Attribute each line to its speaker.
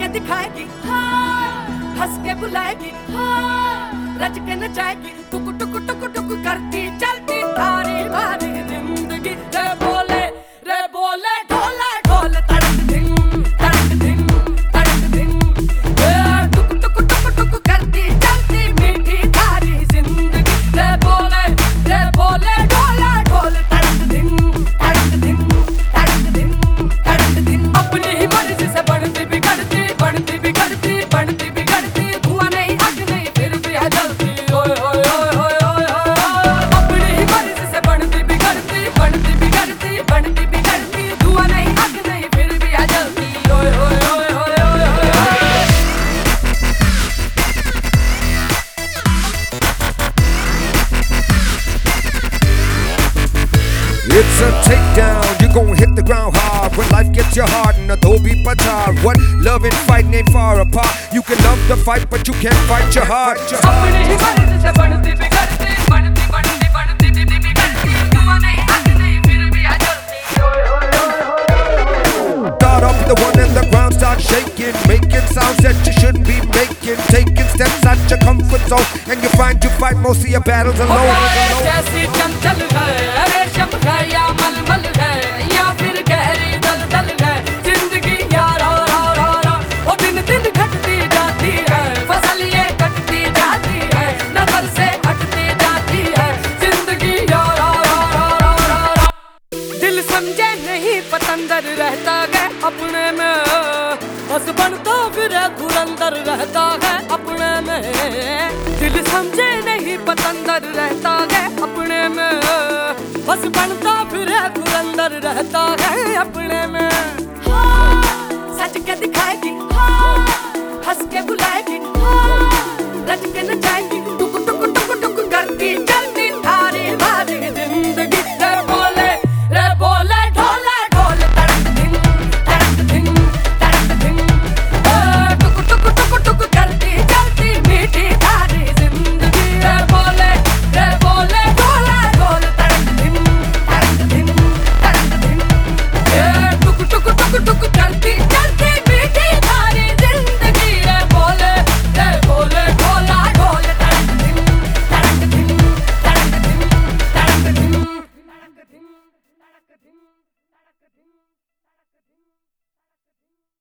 Speaker 1: के दिखाएगी। हंस के बुलाएगी। रच के नचाएगी। टुक टुक टुक टुक करती चलती
Speaker 2: It's a takedown, you gon' hit the ground hard when life gets you hard and Adobe Patar. What love and fighting ain't far apart. You can love the fight, but you can't fight your heart. Your heart. Taking steps your comfort zone, and you find you fight most of your battles alone.
Speaker 1: जैसी चंचल है रेशम है या मलमल है या फिर गहरी दलदल है ज़िंदगी यार रा रा रा ओ दिन दिन घटती जाती है फ़सल ये कटती जाती है नज़र से हटती जाती है ज़िंदगी यार रा रा रा रा रा दिल समझे नहीं पतंदर रहता है अपने में बस बनता फिर धुरंदर रहता है, अपने में। दिल समझे नहीं पतंदर रहता है, अपने में। बस बनता फिर धुरंदर रहता है, अपने में। सच के दिखाएगी। हंस के बुलाएगी। रच के नचाएगी धड़क धिम धड़क धिम धड़क धिम धड़क धिम